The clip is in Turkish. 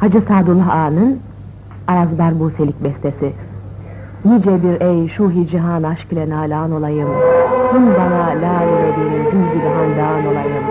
Hacı Sadullah Ağa'nın Arazbar Buselik bestesi. Nice bir ey şuhi cihan aşk ile nalan olayım. Sun bana la ile bir gül handan olayım.